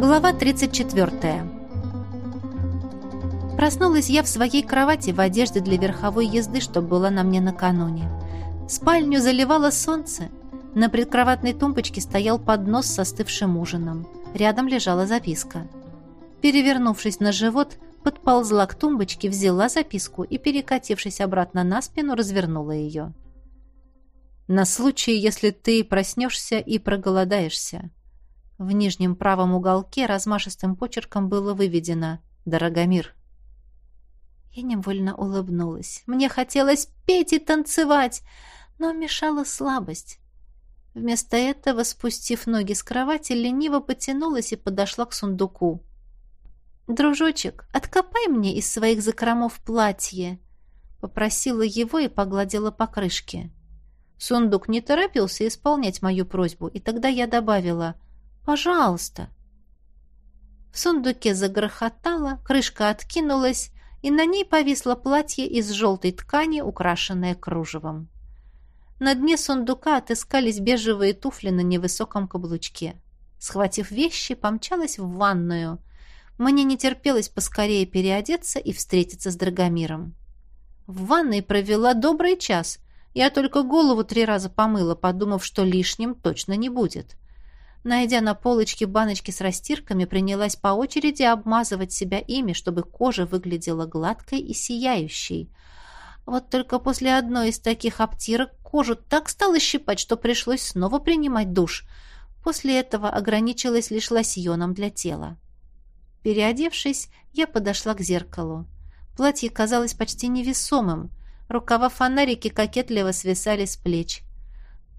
Глава 34. Проснулась я в своей кровати в одежде для верховой езды, что было на мне накануне. Спальню заливало солнце. На предкроватной тумбочке стоял поднос с остывшим ужином. Рядом лежала записка. Перевернувшись на живот, подползла к тумбочке, взяла записку и, перекатившись обратно на спину, развернула ее. «На случай, если ты проснешься и проголодаешься». В нижнем правом уголке размашистым почерком было выведено «Дорогомир». Я невольно улыбнулась. Мне хотелось петь и танцевать, но мешала слабость. Вместо этого, спустив ноги с кровати, лениво потянулась и подошла к сундуку. «Дружочек, откопай мне из своих закромов платье!» Попросила его и погладила по крышке. Сундук не торопился исполнять мою просьбу, и тогда я добавила «Пожалуйста». В сундуке загрохотало, крышка откинулась, и на ней повисло платье из желтой ткани, украшенное кружевом. На дне сундука отыскались бежевые туфли на невысоком каблучке. Схватив вещи, помчалась в ванную — мне не терпелось поскорее переодеться и встретиться с Драгомиром. В ванной провела добрый час. Я только голову три раза помыла, подумав, что лишним точно не будет. Найдя на полочке баночки с растирками, принялась по очереди обмазывать себя ими, чтобы кожа выглядела гладкой и сияющей. Вот только после одной из таких обтирок кожу так стало щипать, что пришлось снова принимать душ. После этого ограничилась лишь лосьоном для тела. Переодевшись, я подошла к зеркалу. Платье казалось почти невесомым. Рукава фонарики кокетливо свисали с плеч.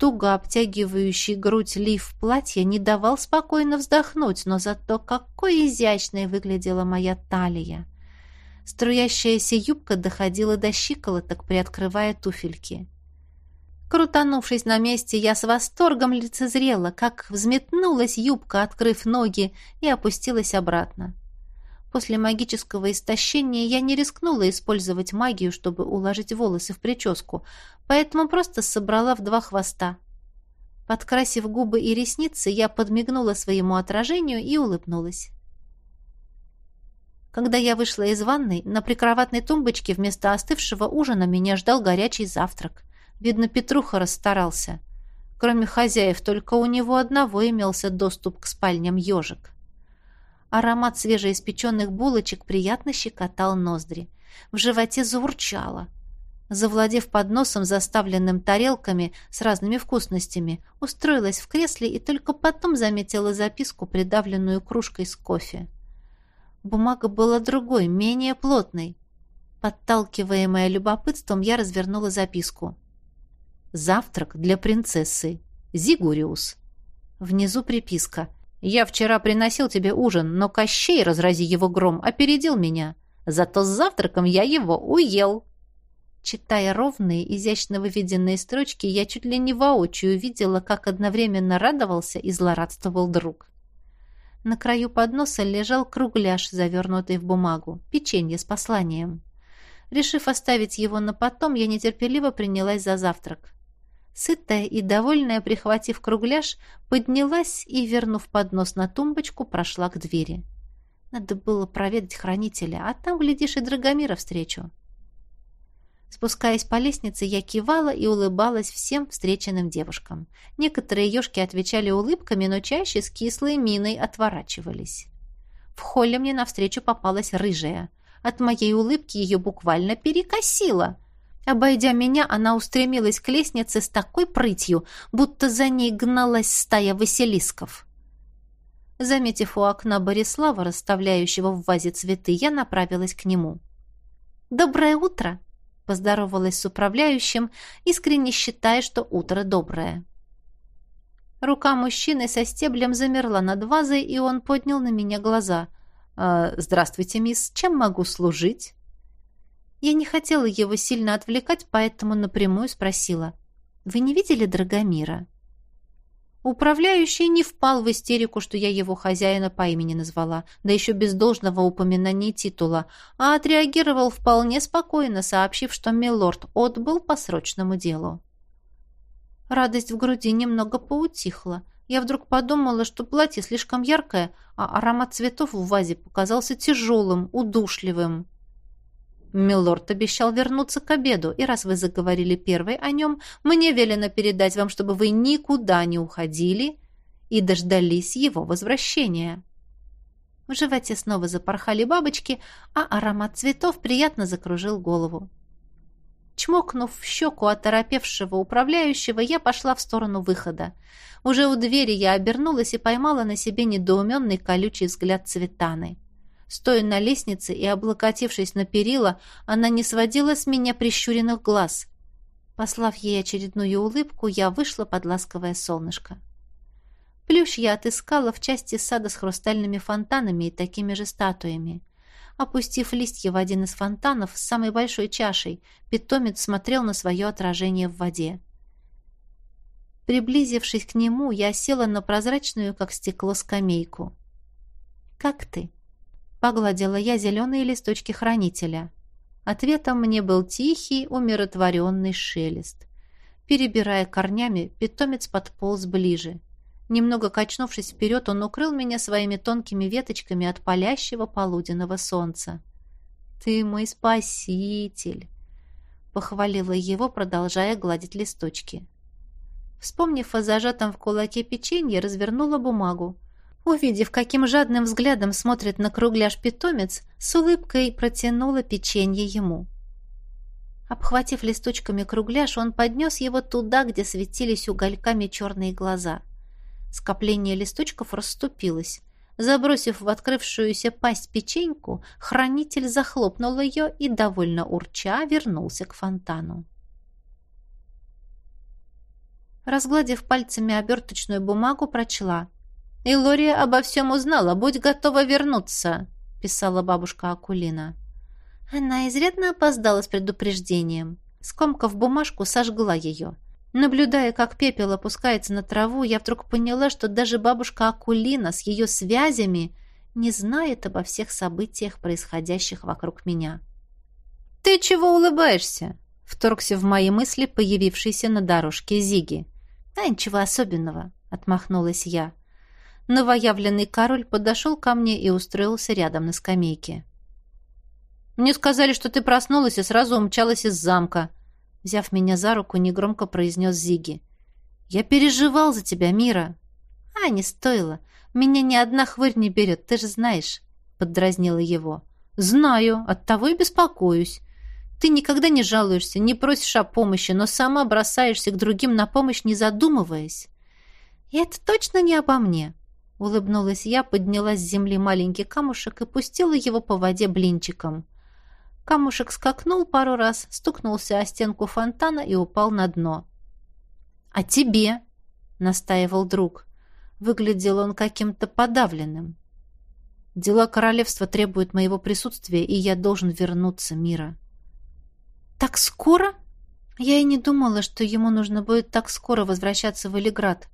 Туго обтягивающий грудь лиф платья не давал спокойно вздохнуть, но зато какой изящной выглядела моя талия. Струящаяся юбка доходила до щиколоток, приоткрывая туфельки. Крутанувшись на месте, я с восторгом лицезрела, как взметнулась юбка, открыв ноги, и опустилась обратно. После магического истощения я не рискнула использовать магию, чтобы уложить волосы в прическу, поэтому просто собрала в два хвоста. Подкрасив губы и ресницы, я подмигнула своему отражению и улыбнулась. Когда я вышла из ванной, на прикроватной тумбочке вместо остывшего ужина меня ждал горячий завтрак. Видно, Петруха расстарался. Кроме хозяев, только у него одного имелся доступ к спальням ежик. Аромат свежеиспеченных булочек приятно щекотал ноздри. В животе заурчало. Завладев подносом, заставленным тарелками с разными вкусностями, устроилась в кресле и только потом заметила записку, придавленную кружкой с кофе. Бумага была другой, менее плотной. Подталкиваемая любопытством, я развернула записку. Завтрак для принцессы. Зигуриус. Внизу приписка. «Я вчера приносил тебе ужин, но Кощей, разрази его гром, опередил меня. Зато с завтраком я его уел». Читая ровные, изящно выведенные строчки, я чуть ли не воочию видела, как одновременно радовался и злорадствовал друг. На краю подноса лежал кругляш, завернутый в бумагу, печенье с посланием. Решив оставить его на потом, я нетерпеливо принялась за завтрак. Сытая и довольная, прихватив кругляш, поднялась и, вернув поднос на тумбочку, прошла к двери. Надо было проведать хранителя, а там, глядишь, и Драгомира встречу. Спускаясь по лестнице, я кивала и улыбалась всем встреченным девушкам. Некоторые ежки отвечали улыбками, но чаще с кислой миной отворачивались. В холле мне навстречу попалась рыжая. От моей улыбки ее буквально перекосило — Обойдя меня, она устремилась к лестнице с такой прытью, будто за ней гналась стая василисков. Заметив у окна Борислава, расставляющего в вазе цветы, я направилась к нему. «Доброе утро!» — поздоровалась с управляющим, искренне считая, что утро доброе. Рука мужчины со стеблем замерла над вазой, и он поднял на меня глаза. «Э, «Здравствуйте, мисс, чем могу служить?» Я не хотела его сильно отвлекать, поэтому напрямую спросила. «Вы не видели Драгомира?» Управляющий не впал в истерику, что я его хозяина по имени назвала, да еще без должного упоминания титула, а отреагировал вполне спокойно, сообщив, что милорд отбыл по срочному делу. Радость в груди немного поутихла. Я вдруг подумала, что платье слишком яркое, а аромат цветов в вазе показался тяжелым, удушливым. Милорд обещал вернуться к обеду, и раз вы заговорили первой о нем, мне велено передать вам, чтобы вы никуда не уходили и дождались его возвращения. В животе снова запорхали бабочки, а аромат цветов приятно закружил голову. Чмокнув в щеку оторопевшего управляющего, я пошла в сторону выхода. Уже у двери я обернулась и поймала на себе недоуменный колючий взгляд Цветаны. Стоя на лестнице и облокотившись на перила, она не сводила с меня прищуренных глаз. Послав ей очередную улыбку, я вышла под ласковое солнышко. Плющ я отыскала в части сада с хрустальными фонтанами и такими же статуями. Опустив листья в один из фонтанов с самой большой чашей, питомец смотрел на свое отражение в воде. Приблизившись к нему, я села на прозрачную, как стекло, скамейку. «Как ты?» Погладила я зеленые листочки хранителя. Ответом мне был тихий, умиротворенный шелест. Перебирая корнями, питомец подполз ближе. Немного качнувшись вперед, он укрыл меня своими тонкими веточками от палящего полуденного солнца. «Ты мой спаситель!» — похвалила его, продолжая гладить листочки. Вспомнив о зажатом в кулаке печенье, развернула бумагу. Увидев, каким жадным взглядом смотрит на кругляш питомец, с улыбкой протянула печенье ему. Обхватив листочками кругляш, он поднес его туда, где светились угольками черные глаза. Скопление листочков расступилось. Забросив в открывшуюся пасть печеньку, хранитель захлопнул ее и, довольно урча, вернулся к фонтану. Разгладив пальцами оберточную бумагу, прочла — «Илория обо всем узнала, будь готова вернуться», — писала бабушка Акулина. Она изрядно опоздала с предупреждением. Скомкав бумажку, сожгла ее. Наблюдая, как пепел опускается на траву, я вдруг поняла, что даже бабушка Акулина с ее связями не знает обо всех событиях, происходящих вокруг меня. «Ты чего улыбаешься?» — вторгся в мои мысли появившийся на дорожке Зиги. «Да ничего особенного», — отмахнулась я новоявленный король подошел ко мне и устроился рядом на скамейке. «Мне сказали, что ты проснулась и сразу умчалась из замка», взяв меня за руку, негромко произнес Зиги. «Я переживал за тебя, Мира». «А, не стоило. Меня ни одна хворь не берет, ты же знаешь», поддразнила его. «Знаю, оттого и беспокоюсь. Ты никогда не жалуешься, не просишь о помощи, но сама бросаешься к другим на помощь, не задумываясь. И это точно не обо мне. Улыбнулась я, подняла с земли маленький камушек и пустила его по воде блинчиком. Камушек скакнул пару раз, стукнулся о стенку фонтана и упал на дно. «А тебе?» — настаивал друг. Выглядел он каким-то подавленным. «Дела королевства требуют моего присутствия, и я должен вернуться, Мира». «Так скоро?» Я и не думала, что ему нужно будет так скоро возвращаться в Элиград.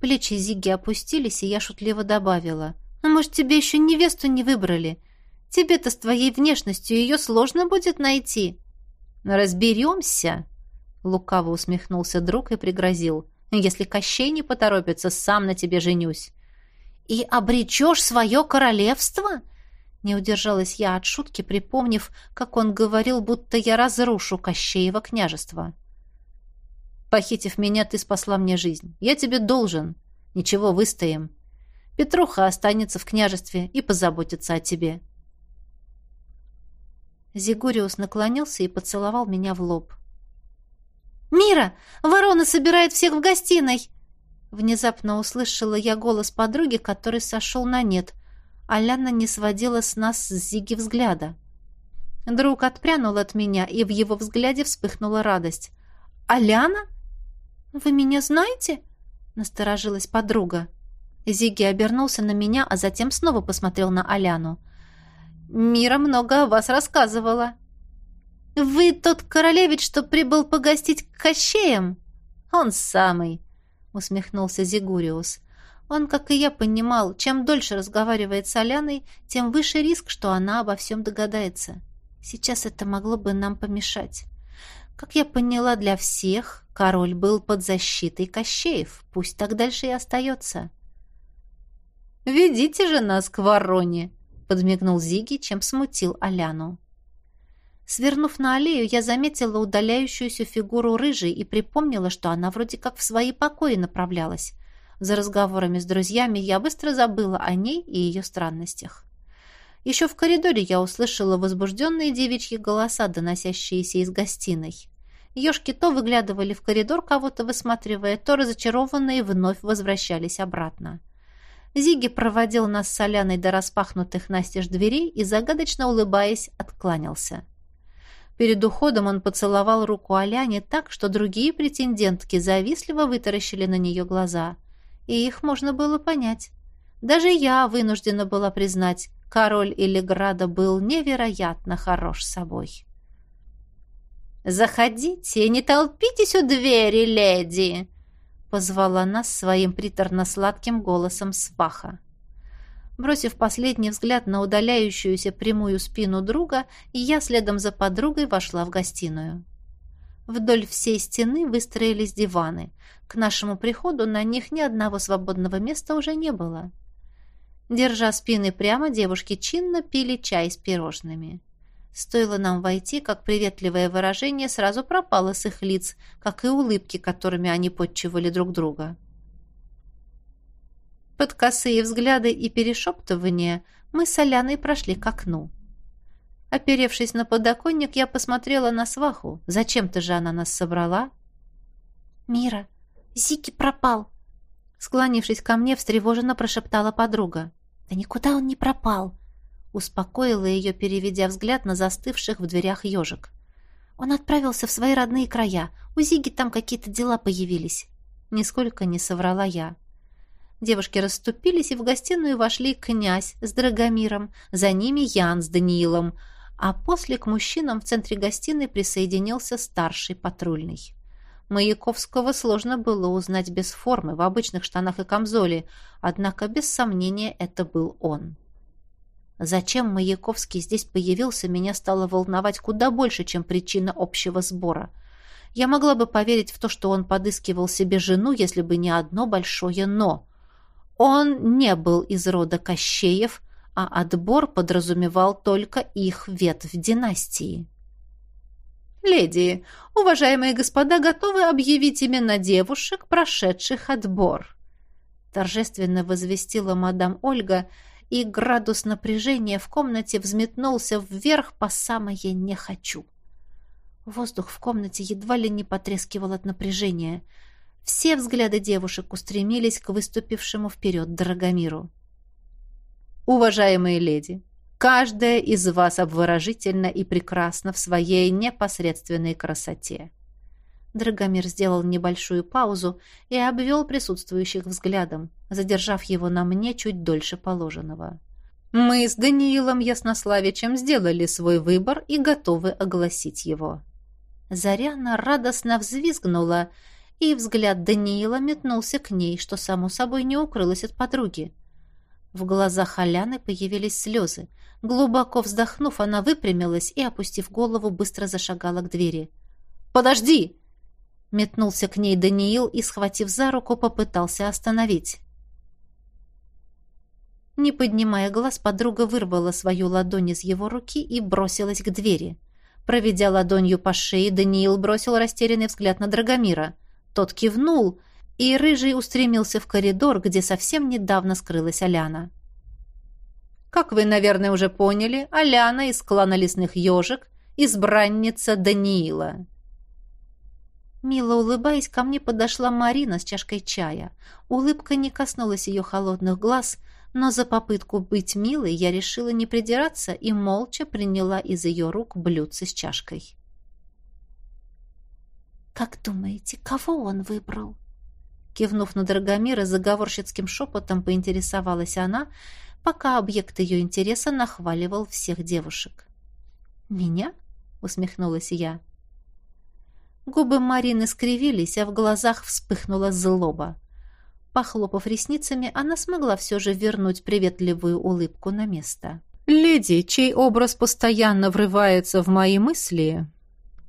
Плечи Зиги опустились, и я шутливо добавила. «А может, тебе еще невесту не выбрали? Тебе-то с твоей внешностью ее сложно будет найти». «Разберемся», — лукаво усмехнулся друг и пригрозил. «Если Кощей не поторопится, сам на тебе женюсь». «И обречешь свое королевство?» Не удержалась я от шутки, припомнив, как он говорил, будто я разрушу Кощеево княжество. Похитив меня, ты спасла мне жизнь. Я тебе должен. Ничего, выстоим. Петруха останется в княжестве и позаботится о тебе». Зигуриус наклонился и поцеловал меня в лоб. «Мира! Ворона собирает всех в гостиной!» Внезапно услышала я голос подруги, который сошел на нет. Аляна не сводила с нас с Зиги взгляда. Друг отпрянул от меня, и в его взгляде вспыхнула радость. «Аляна?» «Вы меня знаете?» — насторожилась подруга. Зиги обернулся на меня, а затем снова посмотрел на Аляну. «Мира много о вас рассказывала». «Вы тот королевич, что прибыл погостить к Кощеям?» «Он самый», — усмехнулся Зигуриус. Он, как и я, понимал, чем дольше разговаривает с Аляной, тем выше риск, что она обо всем догадается. Сейчас это могло бы нам помешать. Как я поняла, для всех король был под защитой Кощеев. Пусть так дальше и остается. «Ведите же нас к вороне!» — подмигнул Зиги, чем смутил Аляну. Свернув на аллею, я заметила удаляющуюся фигуру рыжей и припомнила, что она вроде как в свои покои направлялась. За разговорами с друзьями я быстро забыла о ней и ее странностях. Еще в коридоре я услышала возбужденные девичьи голоса, доносящиеся из гостиной. Ежки то выглядывали в коридор, кого-то высматривая, то разочарованные вновь возвращались обратно. Зиги проводил нас с Соляной до распахнутых настежь дверей и, загадочно улыбаясь, откланялся. Перед уходом он поцеловал руку Аляне так, что другие претендентки завистливо вытаращили на нее глаза — и их можно было понять. Даже я вынуждена была признать, король Илиграда был невероятно хорош собой. «Заходите, не толпитесь у двери, леди!» — позвала нас своим приторно-сладким голосом сваха. Бросив последний взгляд на удаляющуюся прямую спину друга, я следом за подругой вошла в гостиную. Вдоль всей стены выстроились диваны. К нашему приходу на них ни одного свободного места уже не было. Держа спины прямо, девушки чинно пили чай с пирожными. Стоило нам войти, как приветливое выражение сразу пропало с их лиц, как и улыбки, которыми они подчивали друг друга. Под косые взгляды и перешептывания мы с Соляной прошли к окну. Оперевшись на подоконник, я посмотрела на сваху. Зачем-то же она нас собрала. «Мира, Зики пропал!» Склонившись ко мне, встревоженно прошептала подруга. «Да никуда он не пропал!» Успокоила ее, переведя взгляд на застывших в дверях ежик. «Он отправился в свои родные края. У Зиги там какие-то дела появились». Нисколько не соврала я. Девушки расступились, и в гостиную вошли князь с Драгомиром, за ними Ян с Даниилом, а после к мужчинам в центре гостиной присоединился старший патрульный. Маяковского сложно было узнать без формы, в обычных штанах и камзоле, однако без сомнения это был он. Зачем Маяковский здесь появился, меня стало волновать куда больше, чем причина общего сбора. Я могла бы поверить в то, что он подыскивал себе жену, если бы не одно большое «но». Он не был из рода Кощеев, а отбор подразумевал только их ветвь династии. «Леди, уважаемые господа, готовы объявить имена девушек, прошедших отбор?» Торжественно возвестила мадам Ольга, и градус напряжения в комнате взметнулся вверх по самое «не хочу». Воздух в комнате едва ли не потрескивал от напряжения. Все взгляды девушек устремились к выступившему вперед Драгомиру. Уважаемые леди, каждая из вас обворожительна и прекрасна в своей непосредственной красоте. Драгомир сделал небольшую паузу и обвел присутствующих взглядом, задержав его на мне чуть дольше положенного. Мы с Даниилом Яснославичем сделали свой выбор и готовы огласить его. Заряна радостно взвизгнула, и взгляд Даниила метнулся к ней, что, само собой, не укрылось от подруги. В глазах Аляны появились слезы. Глубоко вздохнув, она выпрямилась и, опустив голову, быстро зашагала к двери. «Подожди!» Метнулся к ней Даниил и, схватив за руку, попытался остановить. Не поднимая глаз, подруга вырвала свою ладонь из его руки и бросилась к двери. Проведя ладонью по шее, Даниил бросил растерянный взгляд на Драгомира. Тот кивнул, и Рыжий устремился в коридор, где совсем недавно скрылась Аляна. Как вы, наверное, уже поняли, Аляна из клана лесных ежек, избранница Даниила. Мило улыбаясь, ко мне подошла Марина с чашкой чая. Улыбка не коснулась ее холодных глаз, но за попытку быть милой я решила не придираться и молча приняла из ее рук блюдце с чашкой. «Как думаете, кого он выбрал?» Кивнув на Драгомира, заговорщицким шепотом поинтересовалась она, пока объект ее интереса нахваливал всех девушек. «Меня?» — усмехнулась я. Губы Марины скривились, а в глазах вспыхнула злоба. Похлопав ресницами, она смогла все же вернуть приветливую улыбку на место. «Леди, чей образ постоянно врывается в мои мысли,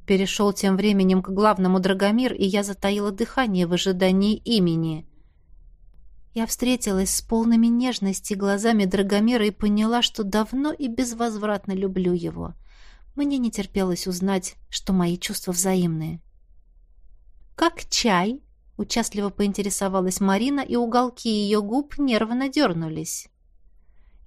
перешел тем временем к главному Драгомир, и я затаила дыхание в ожидании имени. Я встретилась с полными нежности глазами Драгомира и поняла, что давно и безвозвратно люблю его. Мне не терпелось узнать, что мои чувства взаимные. «Как чай?» — участливо поинтересовалась Марина, и уголки ее губ нервно дернулись.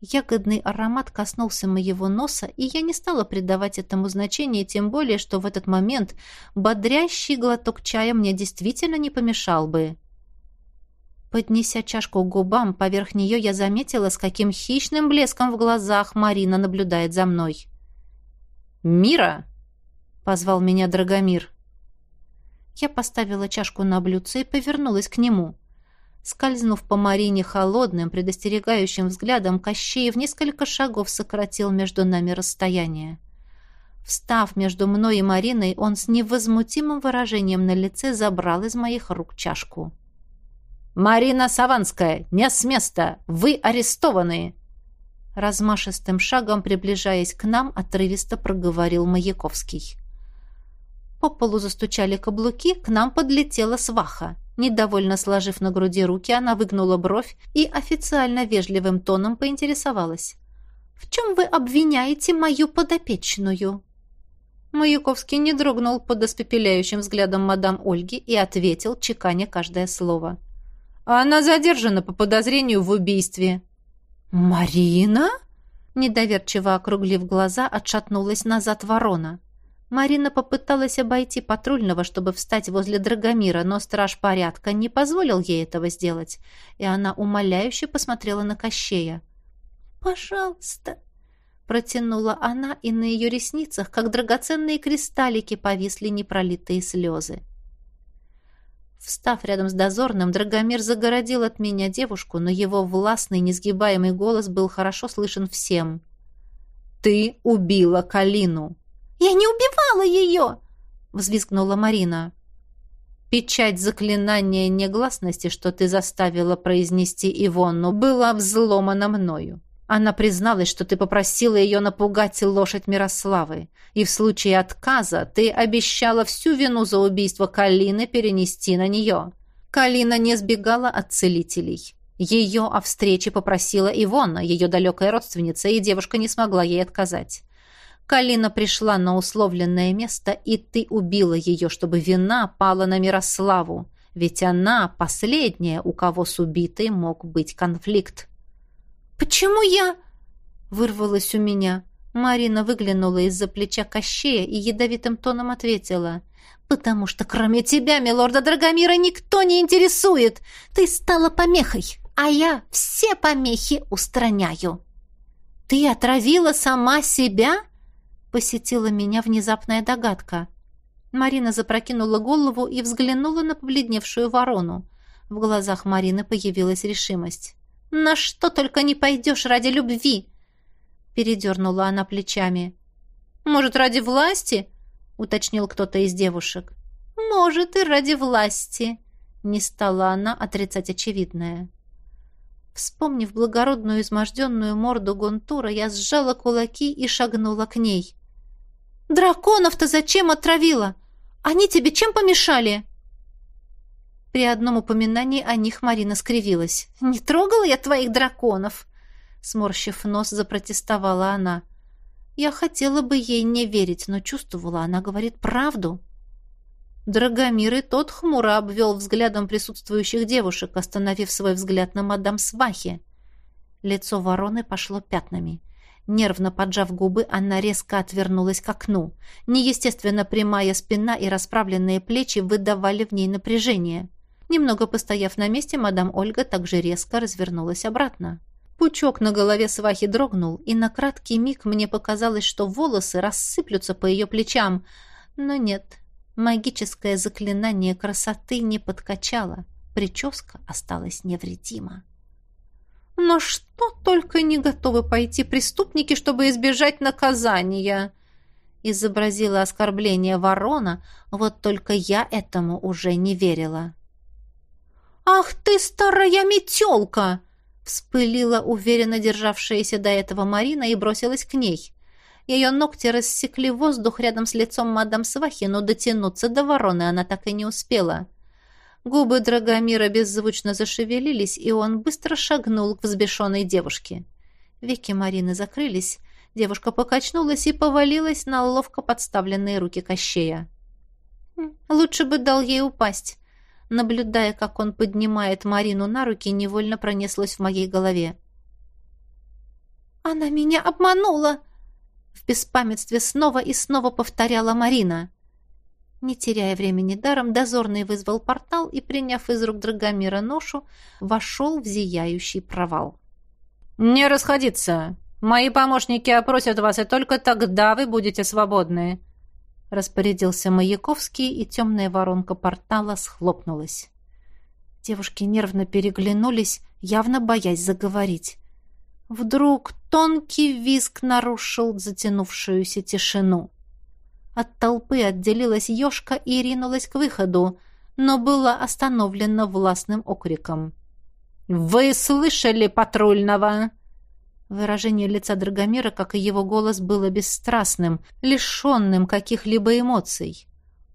Ягодный аромат коснулся моего носа, и я не стала придавать этому значения, тем более, что в этот момент бодрящий глоток чая мне действительно не помешал бы. Поднеся чашку к губам, поверх нее я заметила, с каким хищным блеском в глазах Марина наблюдает за мной. «Мира!» — позвал меня Драгомир. Я поставила чашку на блюдце и повернулась к нему. Скользнув по Марине холодным, предостерегающим взглядом, Кощеев несколько шагов сократил между нами расстояние. Встав между мной и Мариной, он с невозмутимым выражением на лице забрал из моих рук чашку. «Марина Саванская, не с места! Вы арестованы!» Размашистым шагом, приближаясь к нам, отрывисто проговорил Маяковский. По полу застучали каблуки, к нам подлетела сваха. Недовольно сложив на груди руки, она выгнула бровь и официально вежливым тоном поинтересовалась. «В чем вы обвиняете мою подопечную?» Маяковский не дрогнул под испепеляющим взглядом мадам Ольги и ответил, чеканя каждое слово. «Она задержана по подозрению в убийстве». «Марина?» Недоверчиво округлив глаза, отшатнулась назад ворона. Марина попыталась обойти патрульного, чтобы встать возле Драгомира, но страж порядка не позволил ей этого сделать, и она умоляюще посмотрела на Кощея. «Пожалуйста!» — протянула она, и на ее ресницах, как драгоценные кристаллики, повисли непролитые слезы. Встав рядом с дозорным, Драгомир загородил от меня девушку, но его властный, несгибаемый голос был хорошо слышен всем. «Ты убила Калину!» «Я не убивала ее!» — взвизгнула Марина. Печать заклинания негласности, что ты заставила произнести Ивонну, была взломана мною. Она призналась, что ты попросила ее напугать лошадь Мирославы, и в случае отказа ты обещала всю вину за убийство Калины перенести на нее. Калина не сбегала от целителей. Ее о встрече попросила Ивонна, ее далекая родственница, и девушка не смогла ей отказать. Калина пришла на условленное место, и ты убила ее, чтобы вина пала на Мирославу. Ведь она последняя, у кого с убитой мог быть конфликт. «Почему я...» — вырвалось у меня. Марина выглянула из-за плеча Кощея и ядовитым тоном ответила. «Потому что кроме тебя, милорда Драгомира, никто не интересует. Ты стала помехой, а я все помехи устраняю». «Ты отравила сама себя?» Посетила меня внезапная догадка. Марина запрокинула голову и взглянула на побледневшую ворону. В глазах Марины появилась решимость. «На что только не пойдешь ради любви!» Передернула она плечами. «Может, ради власти?» уточнил кто-то из девушек. «Может, и ради власти!» Не стала она отрицать очевидное. Вспомнив благородную изможденную морду Гонтура, я сжала кулаки и шагнула к ней. «Драконов-то зачем отравила? Они тебе чем помешали?» При одном упоминании о них Марина скривилась. «Не трогала я твоих драконов!» Сморщив нос, запротестовала она. Я хотела бы ей не верить, но чувствовала, она говорит правду. Драгомир и тот хмуро обвел взглядом присутствующих девушек, остановив свой взгляд на мадам Свахи. Лицо вороны пошло пятнами. Нервно поджав губы, она резко отвернулась к окну. Неестественно прямая спина и расправленные плечи выдавали в ней напряжение. Немного постояв на месте, мадам Ольга также резко развернулась обратно. Пучок на голове свахи дрогнул, и на краткий миг мне показалось, что волосы рассыплются по ее плечам. Но нет, магическое заклинание красоты не подкачало. Прическа осталась невредима. Но что только не готовы пойти преступники, чтобы избежать наказания!» Изобразила оскорбление ворона, вот только я этому уже не верила. «Ах ты, старая метелка!» Вспылила уверенно державшаяся до этого Марина и бросилась к ней. Ее ногти рассекли воздух рядом с лицом мадам Свахи, но дотянуться до вороны она так и не успела. Губы Драгомира беззвучно зашевелились, и он быстро шагнул к взбешенной девушке. Веки Марины закрылись, девушка покачнулась и повалилась на ловко подставленные руки Кощея. «Хм, «Лучше бы дал ей упасть». Наблюдая, как он поднимает Марину на руки, невольно пронеслось в моей голове. «Она меня обманула!» В беспамятстве снова и снова повторяла Марина. Не теряя времени даром, дозорный вызвал портал и, приняв из рук Драгомира ношу, вошел в зияющий провал. «Не расходиться! Мои помощники опросят вас, и только тогда вы будете свободны!» Распорядился Маяковский, и темная воронка портала схлопнулась. Девушки нервно переглянулись, явно боясь заговорить. Вдруг тонкий визг нарушил затянувшуюся тишину. От толпы отделилась ёшка и ринулась к выходу, но было остановлено властным окриком. «Вы слышали патрульного?» Выражение лица Драгомира, как и его голос, было бесстрастным, лишенным каких-либо эмоций.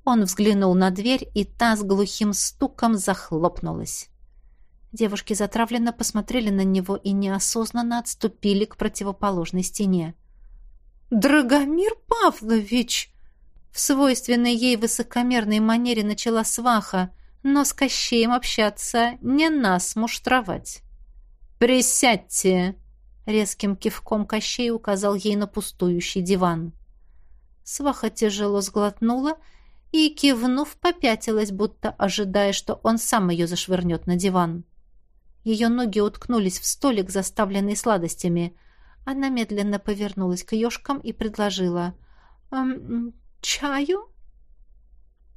Он взглянул на дверь, и та с глухим стуком захлопнулась. Девушки затравленно посмотрели на него и неосознанно отступили к противоположной стене. «Драгомир Павлович!» В свойственной ей высокомерной манере начала сваха, но с Кощеем общаться не нас муштровать. «Присядьте!» — резким кивком Кощей указал ей на пустующий диван. Сваха тяжело сглотнула и, кивнув, попятилась, будто ожидая, что он сам ее зашвырнет на диван. Ее ноги уткнулись в столик, заставленный сладостями. Она медленно повернулась к ешкам и предложила. «Эм, «Чаю?»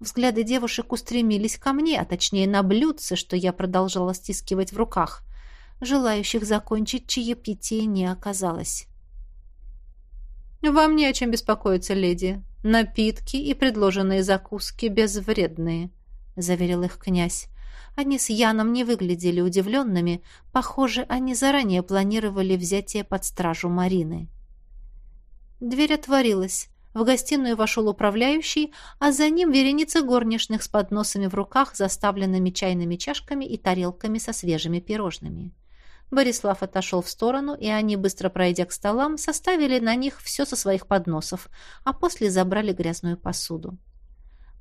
Взгляды девушек устремились ко мне, а точнее на блюдце, что я продолжала стискивать в руках. Желающих закончить чаепитие не оказалось. «Вам не о чем беспокоиться, леди. Напитки и предложенные закуски безвредные», — заверил их князь. Они с Яном не выглядели удивленными. Похоже, они заранее планировали взятие под стражу Марины. Дверь отворилась. В гостиную вошел управляющий, а за ним вереница горничных с подносами в руках, заставленными чайными чашками и тарелками со свежими пирожными. Борислав отошел в сторону, и они, быстро пройдя к столам, составили на них все со своих подносов, а после забрали грязную посуду.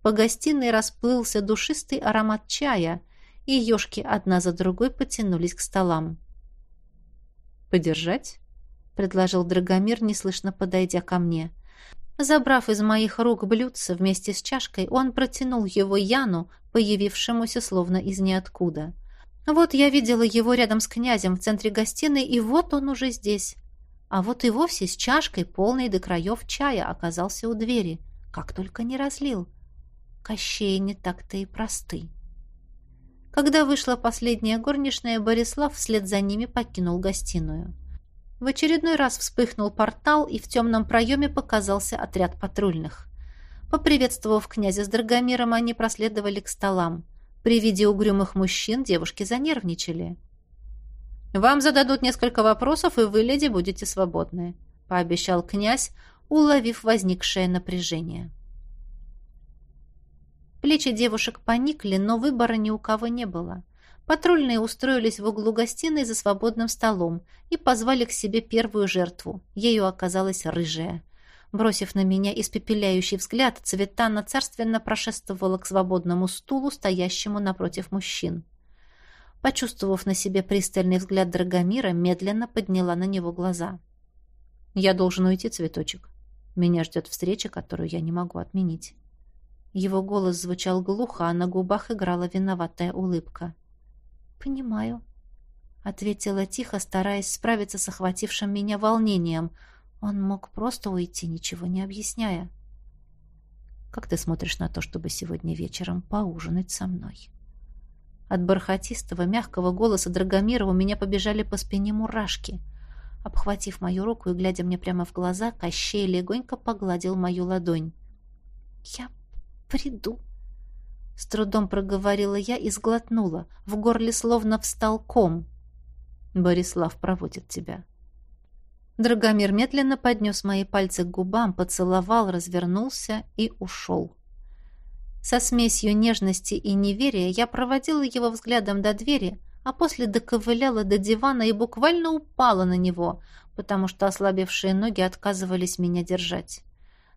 По гостиной расплылся душистый аромат чая, и ешки одна за другой потянулись к столам. «Подержать?» — предложил Драгомир, неслышно подойдя ко мне. Забрав из моих рук блюдце вместе с чашкой, он протянул его Яну, появившемуся словно из ниоткуда. Вот я видела его рядом с князем в центре гостиной, и вот он уже здесь. А вот и вовсе с чашкой, полной до краев чая, оказался у двери. Как только не разлил. Кощей не так-то и простый. Когда вышла последняя горничная, Борислав вслед за ними покинул гостиную. В очередной раз вспыхнул портал, и в темном проеме показался отряд патрульных. Поприветствовав князя с Драгомиром, они проследовали к столам. При виде угрюмых мужчин девушки занервничали. «Вам зададут несколько вопросов, и вы, леди, будете свободны», — пообещал князь, уловив возникшее напряжение. Плечи девушек поникли, но выбора ни у кого не было. Патрульные устроились в углу гостиной за свободным столом и позвали к себе первую жертву. Ею оказалась рыжая. Бросив на меня испепеляющий взгляд, Цветана царственно прошествовала к свободному стулу, стоящему напротив мужчин. Почувствовав на себе пристальный взгляд Драгомира, медленно подняла на него глаза. «Я должен уйти, цветочек. Меня ждет встреча, которую я не могу отменить». Его голос звучал глухо, а на губах играла виноватая улыбка. «Понимаю», — ответила тихо, стараясь справиться с охватившим меня волнением. Он мог просто уйти, ничего не объясняя. «Как ты смотришь на то, чтобы сегодня вечером поужинать со мной?» От бархатистого, мягкого голоса Драгомира у меня побежали по спине мурашки. Обхватив мою руку и глядя мне прямо в глаза, Кощей легонько погладил мою ладонь. «Я приду», — с трудом проговорила я и сглотнула. В горле словно встал ком. «Борислав проводит тебя». Драгомир медленно поднес мои пальцы к губам, поцеловал, развернулся и ушел. Со смесью нежности и неверия я проводила его взглядом до двери, а после доковыляла до дивана и буквально упала на него, потому что ослабевшие ноги отказывались меня держать.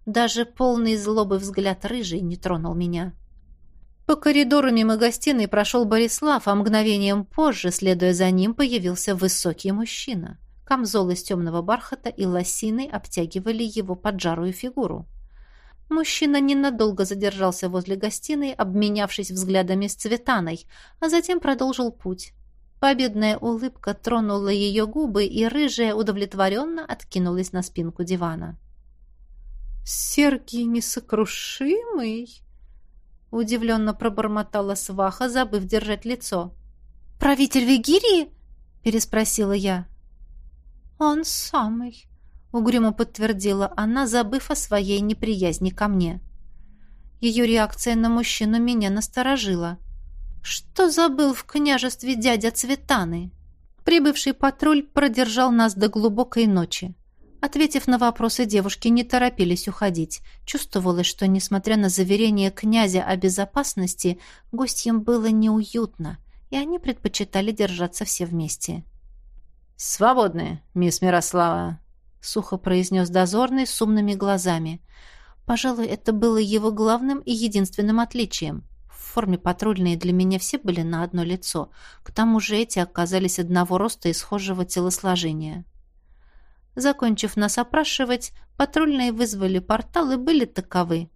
Даже полный злобы взгляд рыжий не тронул меня. По коридору мимо гостиной прошел Борислав, а мгновением позже, следуя за ним, появился высокий мужчина. Камзол из темного бархата и лосины обтягивали его поджарую фигуру. Мужчина ненадолго задержался возле гостиной, обменявшись взглядами с Цветаной, а затем продолжил путь. Победная улыбка тронула ее губы, и рыжая удовлетворенно откинулась на спинку дивана. «Сергий несокрушимый!» Удивленно пробормотала сваха, забыв держать лицо. «Правитель Вигирии?» переспросила я. «Он самый», угрюмо подтвердила она, забыв о своей неприязни ко мне. Ее реакция на мужчину меня насторожила. Что забыл в княжестве дядя Цветаны? Прибывший патруль продержал нас до глубокой ночи. Ответив на вопросы, девушки не торопились уходить. Чувствовалось, что, несмотря на заверение князя о безопасности, гостям было неуютно, и они предпочитали держаться все вместе. «Свободны, мисс Мирослава», сухо произнес дозорный с умными глазами. Пожалуй, это было его главным и единственным отличием. В форме патрульные для меня все были на одно лицо. К тому же эти оказались одного роста и схожего телосложения. Закончив нас опрашивать, патрульные вызвали портал и были таковы.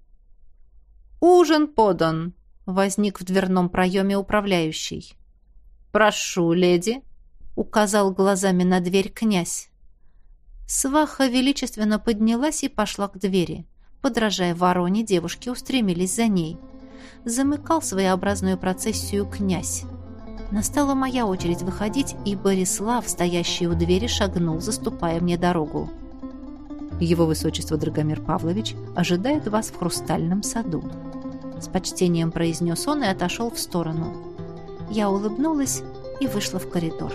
«Ужин подан!» — возник в дверном проеме управляющий. «Прошу, леди!» — указал глазами на дверь князь. Сваха величественно поднялась и пошла к двери. Подражая вороне, девушки устремились за ней. Замыкал своеобразную процессию князь. Настала моя очередь выходить, и Борислав, стоящий у двери, шагнул, заступая мне дорогу. «Его высочество Драгомир Павлович ожидает вас в хрустальном саду», с почтением произнес он и отошел в сторону. Я улыбнулась и вышла в коридор.